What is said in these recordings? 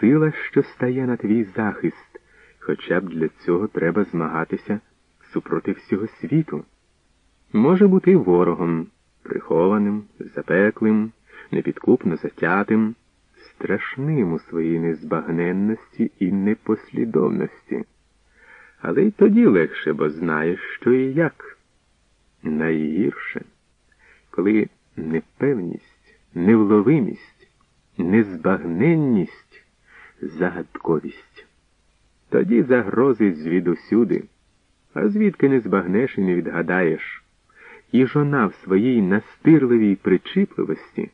сила, що стає на твій захист, хоча б для цього треба змагатися супроти всього світу. Може бути ворогом, прихованим, запеклим, непідкупно затятим, страшним у своїй незбагненності і непослідовності. Але й тоді легше, бо знаєш, що і як. Найгірше, коли непевність, невловимість, незбагненність, загадковість. Тоді загрози звідусюди, а звідки не збагнеш і не відгадаєш. І жона в своїй настирливій причіпливості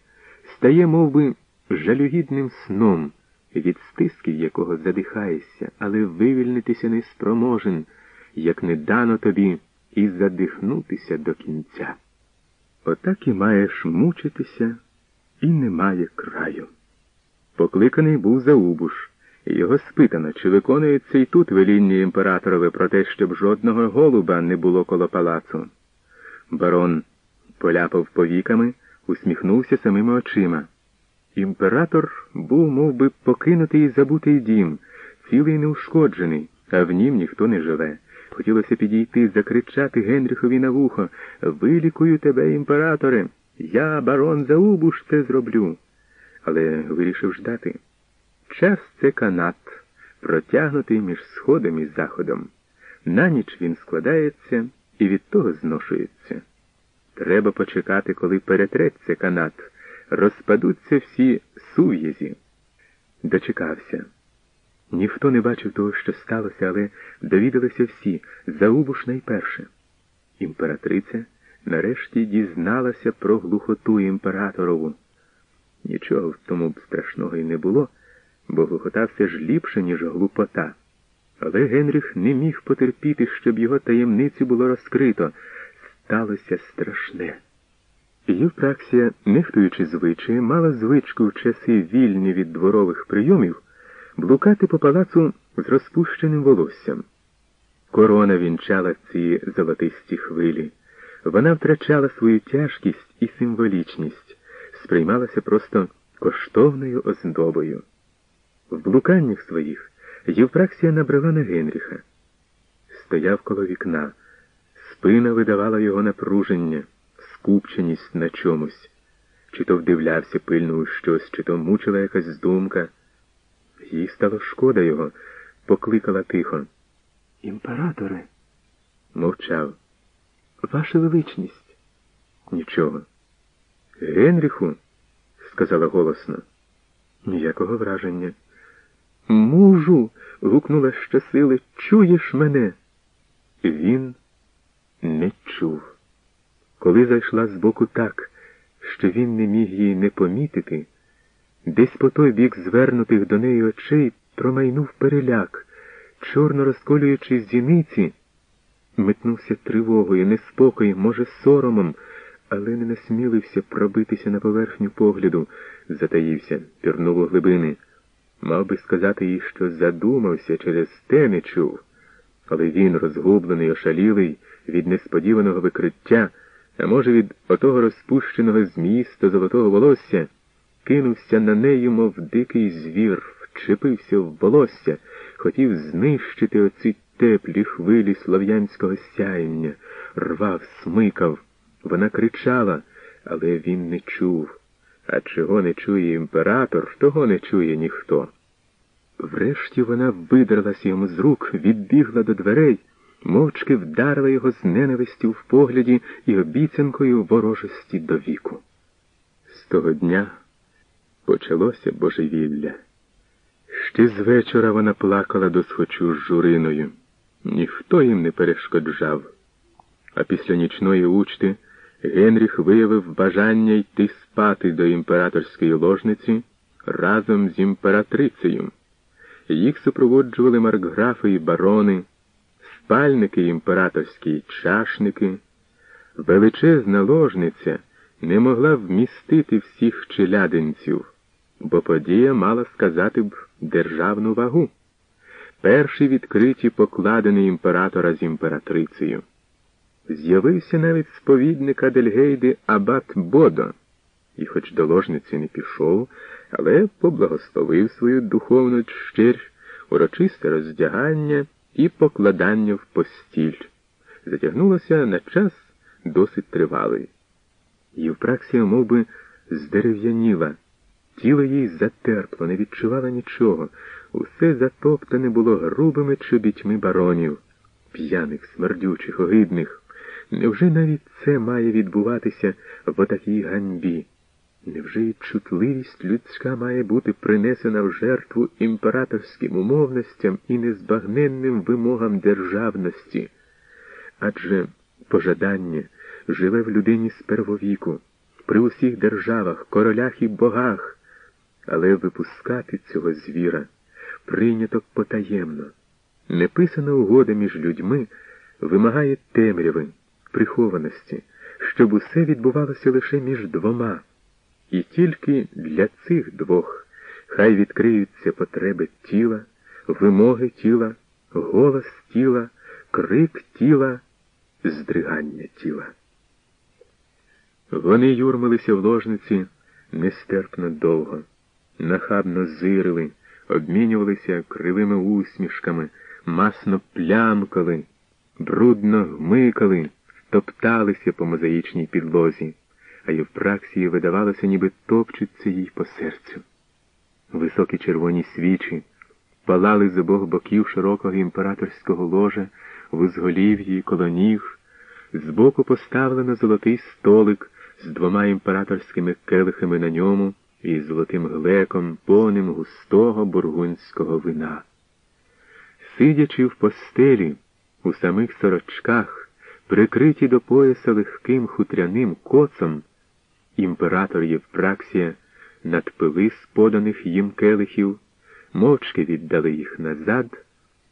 стає мов би, жалюгідним сном, від стисків якого задихаєшся, але вивільнитися не спроможен, як не дано тобі і задихнутися до кінця. Отак і маєш мучитися, і немає краю. Покликаний був Заубуш, і його спитано, чи виконується і тут веління імператорове про те, щоб жодного голуба не було коло палацу. Барон поляпав повіками, усміхнувся самими очима. Імператор був мов би, покинутий і забутий дім, цілий неушкоджений, а в нім ніхто не живе. Хотілося підійти, закричати Генріхові на вухо Вилікую тебе, імператоре, я, барон Заубуш, це зроблю. Але вирішив ждати. Час це канат, протягнутий між сходом і заходом. На ніч він складається і від того зношується. Треба почекати, коли перетреться канат, розпадуться всі сув'язі. Дочекався. Ніхто не бачив того, що сталося, але довідалися всі, Заубуш найперше. Імператриця нарешті дізналася про глухоту імператорову. Нічого в тому б страшного й не було, бо глухота все ж ліпше, ніж глупота. Але Генріх не міг потерпіти, щоб його таємницю було розкрито. Сталося страшне. Євпраксія, нехтуючи звичаї, мала звичку в часи вільні від дворових прийомів блукати по палацу з розпущеним волоссям. Корона вінчала ці золотисті хвилі. Вона втрачала свою тяжкість і символічність, сприймалася просто коштовною оздобою. В блуканнях своїх Євпраксія набрала на Генріха. Стояв коло вікна, спина видавала його напруження, скупченість на чомусь, чи то вдивлявся пильно у щось, чи то мучила якась думка. Їй стало шкода його, покликала тихо. Імператоре, мовчав. Ваша величність. Нічого. Генріху, сказала голосно. Ніякого враження. Мужу. гукнула щосили. Чуєш мене? Він не чув. Коли зайшла збоку так, що він не міг її не помітити, десь по той бік звернутих до неї очей промайнув переляк, чорно розколюючи зіниці, метнувся тривогою, неспокоєм, може, соромом, але не насмілився пробитися на поверхню погляду, затаївся, пірнув у глибини. Мав би сказати їй, що задумався, через те не чув, але він, розгублений, ошалілий від несподіваного викриття, а може, від отого розпущеного зміста золотого волосся, кинувся на неї, мов дикий звір, вчепився в волосся, хотів знищити оці теплі хвилі слов'янського сяєння, рвав, смикав. Вона кричала, але він не чув. А чого не чує імператор, того не чує ніхто. Врешті вона видралась йому з рук, відбігла до дверей, мовчки вдарила його з ненавистю в погляді і обіцянкою ворожості до віку. З того дня почалося божевілля. Ще з вечора вона плакала до схочу з журиною. Ніхто їм не перешкоджав. А після нічної учти Генріх виявив бажання йти спати до імператорської ложниці разом з імператрицею. Їх супроводжували маркграфи і барони, спальники імператорські й чашники. Величезна ложниця не могла вмістити всіх челядинців, бо подія мала сказати б державну вагу. Перші відкриті покладені імператора з імператрицею. З'явився навіть сповідник Адельгейди Абат Бодо. і, хоч до ложниці не пішов, але поблагословив свою духовну щирь, урочисте роздягання і покладання в постіль. Затягнулося на час досить тривалий. Євпраксія мов би, здерев'яніла, тіло їй затерпло, не відчувала нічого, усе затоптане було грубими чобітьми баронів, п'яних, смердючих, огидних. Невже навіть це має відбуватися в отакій ганьбі? Невже чутливість людська має бути принесена в жертву імператорським умовностям і незбагненним вимогам державності? Адже пожадання живе в людині з первовіку, при усіх державах, королях і богах, але випускати цього звіра прийнято потаємно. Неписана угода між людьми вимагає темряви, прихованості, щоб усе відбувалося лише між двома. І тільки для цих двох хай відкриються потреби тіла, вимоги тіла, голос тіла, крик тіла, здригання тіла. Вони юрмилися в ложниці нестерпно довго, нахабно зирили, обмінювалися кривими усмішками, масно плямкали, брудно гмикали, топталися по мозаїчній підлозі а Євпраксії видавалося, ніби топчуться їй по серцю. Високі червоні свічі палали з обох боків широкого імператорського ложа, в узголів'ї, коло ніг, збоку поставлено золотий столик з двома імператорськими келихами на ньому і золотим глеком, повним густого бургунського вина. Сидячи в постелі, у самих сорочках, прикриті до пояса легким хутряним коцом, Імператор Євпраксія надпили з поданих їм келихів, мовчки віддали їх назад.